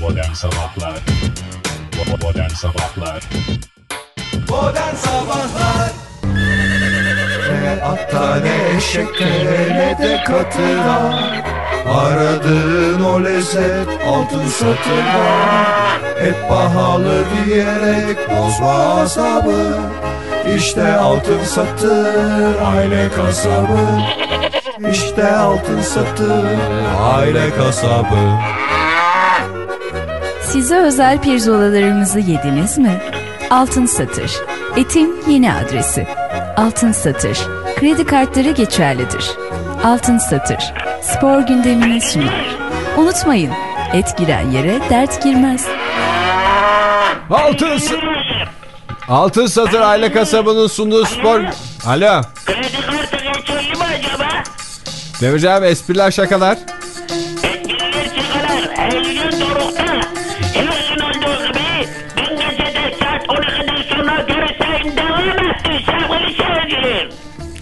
Modern Sabahlar. Modern Sabahlar. Modern Sabahlar. Ne atta ne eşeklere ne de katıra Aradığın o lezzet altın satırda Hep pahalı diyerek bozma asabı İşte altın satır aile kasabı. İşte altın satır aile kasabı Size özel pirzolalarımızı yediniz mi? Altın Satır. Etin yeni adresi. Altın Satır. Kredi kartları geçerlidir. Altın Satır. Spor gündemini sunar. Unutmayın, et giren yere dert girmez. Altın, Altın Satır Aile Kasabı'nın sunduğu spor... Alo. Kredi kartı geçerli mi acaba? Demirci abi espriler şakalar.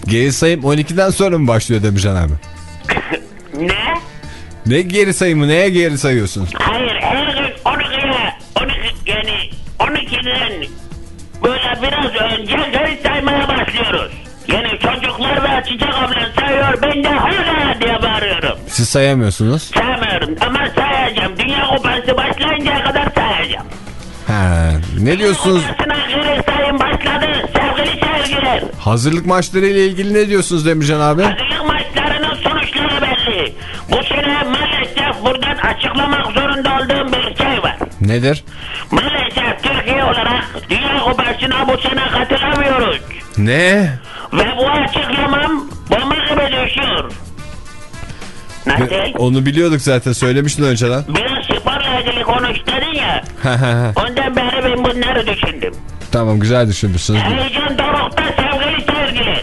Geri sayım 12'den sonra mı başlıyor Demircan abi? Ne? Ne geri sayımı neye geri sayıyorsunuz? Hayır her gün 12'ye 12 yani 12'den böyle biraz önce geri saymaya başlıyoruz. Yani çocuklar ve çiçek ablan sayıyor ben de hala diye bağırıyorum. Siz sayamıyorsunuz. Saymıyorum ama sayacağım. Dünya kupası başlayıncaya kadar sayacağım. He, ne diyorsunuz? Kupasına geri seyirciler. Hazırlık maçları ile ilgili ne diyorsunuz Demircan abi? Hazırlık maçlarının sonuçları belli. Bu sene maalesef buradan açıklamak zorunda olduğum bir şey var. Nedir? Maalesef Türkiye olarak Dünya Kupası'na bu sene katılamıyoruz. Ne? Ve bu açıklamam bomba gibi düşüyor. Nasıl? Onu biliyorduk zaten söylemiştin önceden. Biraz sporla ilgili konuş dedin ya. Ondan beri ben bunları düşündüm. tamam güzel düşünmüşsünüz. Heyecan.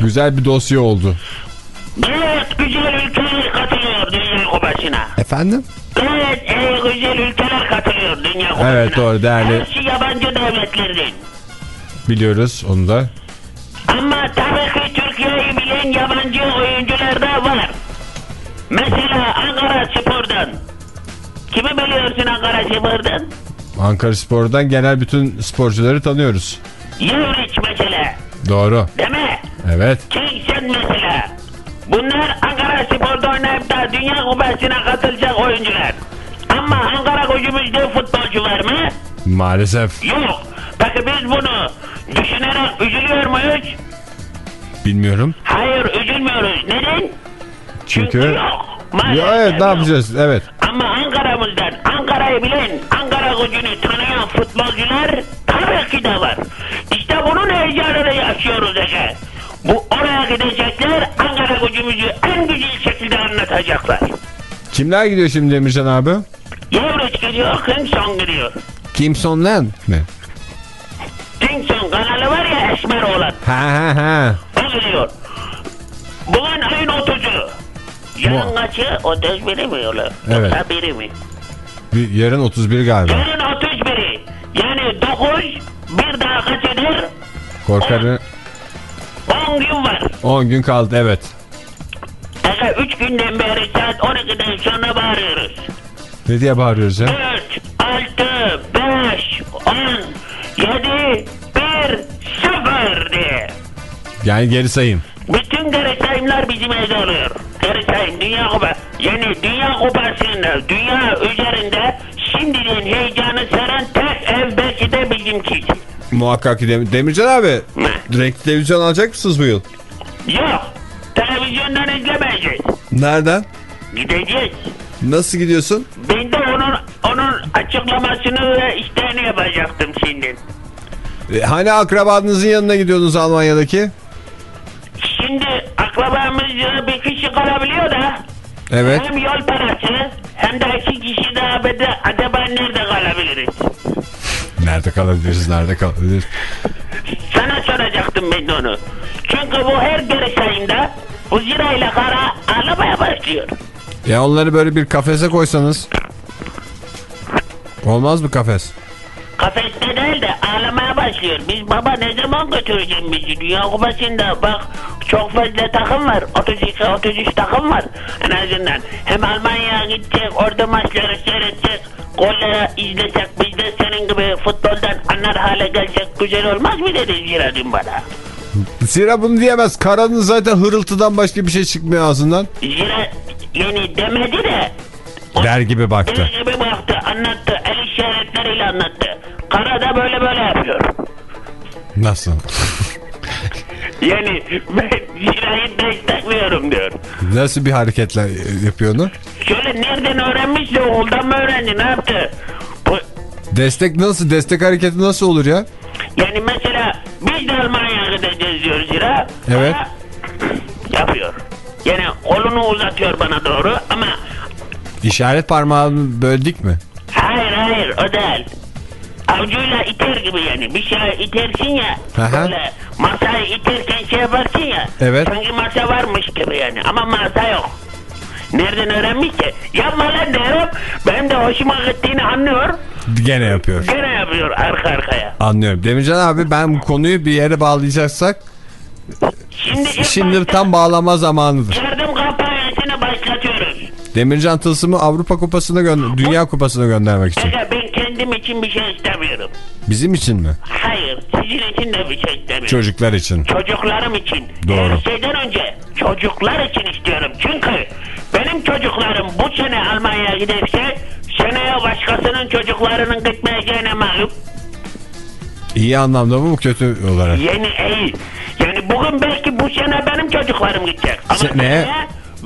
Güzel bir dosya oldu. Gayet güzel ülkeler katılıyor Dünya Kupası'na. Efendim? Gayet iyi güzel ülkeler katılıyor Dünya Kupası'na. Evet, doğru, değerli. Hepsi yabancı devletlerden. Biliyoruz onu da. Ama tabii ki Türkiye'yi bilen yabancı oyuncular da var. Mesela Ankara Spor'dan. Kimi biliyorsun Ankara Spor'dan? Ankara Spor'dan genel bütün sporcuları tanıyoruz. Yevriç mesela. Doğru. Değil mi? Evet. Kingsen mesela. Bunlar Ankara Spor'da oynayıp da Dünya Kupası'na katılacak oyuncular. Ama Ankara gücümüzde futbolcu var mı? Maalesef Yok. Peki biz bunu düşünerek üzülüyor muyuz? bilmiyorum. Hayır üzülmüyoruz. Neden? Çünkü... yok. Maalesef Ya evet ne yok. yapacağız? Evet. Ama Ankara'mızdan Ankara'yı bilen, Ankara gücünü tanıyan futbolcular tabii ki de var. İşte bunun heyecanını yaşıyoruz Ege. Bu oraya gidecekler Ankara gücümüzü en güzel şekilde anlatacaklar. Kimler gidiyor şimdi Demircan abi? Yavruç gidiyor, Kingston gidiyor. Kimson Land mi? Kingston kanalı var ya esmer olan, Ha ha ha. o gidiyor. Bugün ayın 30'u. Yarın kaçı? 31'i mi öyle? Evet. Yoksa biri mi? Bir, yarın 31 galiba. Yarın 31'i. Yani 9, bir daha kaç eder? Korkarım 10 gün var. 10 gün kaldı evet. Ege 3 günden beri saat 12'den sonra bağırıyoruz. Ne diye bağırıyoruz ya? 4, 6, 5, 10, 7, 1, 0 diye. Yani geri sayım. Bütün geri sayımlar bizim evde oluyor. Geri sayım Dünya Kupa. Yani Dünya Kupası'nda, dünya üzerinde şimdiden heyecanı saran tek ev belki de bizimki. Muhakkak ki Dem- Demircan abi. Ne? Renkli televizyon alacak mısınız bu yıl? Yok. Televizyondan izlemeyeceğiz. Nereden? Gideceğiz. Nasıl gidiyorsun? Ben de onun onun açıklamasını ve isteğini yapacaktım şimdi. E, hani akrabanızın yanına gidiyordunuz Almanya'daki? Şimdi akrabamız e, bir kişi kalabiliyor da Evet. hem yol parası hem de iki kişi daha bede acaba nerede kalabiliriz? Nerede kalabiliriz? Nerede kalabiliriz? Sana soracaktım ben onu. Çünkü bu her geri sayımda bu zirayla kara ağlamaya başlıyor. Ya onları böyle bir kafese koysanız. Olmaz mı kafes? Kafeste değil de ağlamaya başlıyor. Biz baba ne zaman götüreceğim bizi? Dünya Kupası'nda bak çok fazla takım var. 32-33 takım var en azından. Hem Almanya'ya gidecek, orada maçları seyredecek. gollere izlesek biz de gibi futboldan anlar hale gelsek güzel olmaz mı dedi Zira dün bana. Zira bunu diyemez. Karanın zaten hırıltıdan başka bir şey çıkmıyor ağzından. Zira yani demedi de Der gibi baktı. der gibi baktı anlattı el işaretleriyle anlattı. Kara da böyle böyle yapıyor. Nasıl? Yani ben Zira'yı destekliyorum diyor. Nasıl bir hareketler yapıyor onu? Şöyle nereden öğrenmişse okuldan mı öğrendi ne yaptı? Destek nasıl? Destek hareketi nasıl olur ya? yani mesela biz de Almanya'ya gideceğiz diyor Zira. Evet. Yapıyor. Yani kolunu uzatıyor bana doğru ama İşaret parmağını böldük mü? hayır hayır o değil. Avcuyla iter gibi yani. Bir şey itersin ya. Aha. Böyle masayı iterken şey yaparsın ya. Evet. Sanki masa varmış gibi yani. Ama masa yok. Nereden öğrenmişse. Yapma lan diyorum. Ben de hoşuma gittiğini anlıyor. Gene yapıyor. Gene yapıyor arka arkaya. Anlıyorum. Demircan abi ben bu konuyu bir yere bağlayacaksak Şimdi, şimdi başta tam bağlama zamanıdır. yardım kampanyasını başlatıyoruz. Demircan Tılsım'ı Avrupa Kupası'na gönder Dünya Kupası'na göndermek için. Aga ben kendim için bir şey istemiyorum. Bizim için mi? Hayır sizin için de bir şey istemiyorum. Çocuklar için. Çocuklarım için. Doğru. Her şeyden önce çocuklar için istiyorum. Çünkü sene Almanya'ya giderse seneye başkasının çocuklarının gitmeyeceğine malum. İyi anlamda mı bu kötü olarak? Yeni iyi. Yani bugün belki bu sene benim çocuklarım gidecek. Ama Seneye-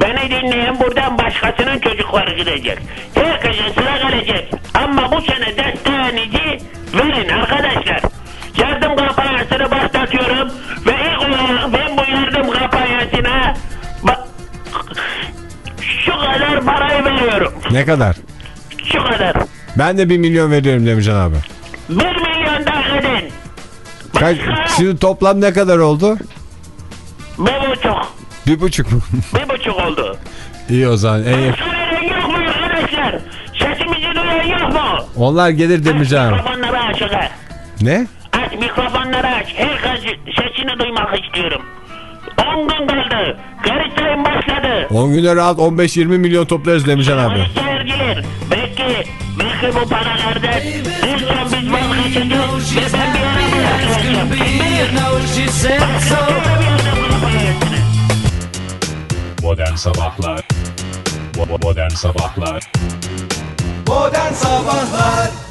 beni dinleyen buradan başkasının çocukları gidecek. Herkese sıra gelecek. Ama bu sene desteğinizi verin arkadaşlar. Yardım kampanyasını başlatıyorum. Ne kadar? Şu kadar. Ben de bir milyon veriyorum Demircan abi. Bir milyon daha edin. Kaç, şimdi toplam ne kadar oldu? Bir buçuk. Bir buçuk mu? Bir buçuk oldu. İyi o zaman. En Söyleyen yok mu arkadaşlar? Sesimizi duyan yok mu? Onlar gelir Demircan abi. Mikrofonları aç. Ne? Aç mikrofonları aç. Herkes sesini duymak istiyorum. 10 gün kaldı. Geri sayım başladı. 10 güne rahat 15-20 milyon toplarız Demircan abi. Sayın seyirciler, belki, belki bu paralardan en son biz vazgeçeceğiz ve ben bir ara bırakacağım. Modern Sabahlar Modern Sabahlar Modern Sabahlar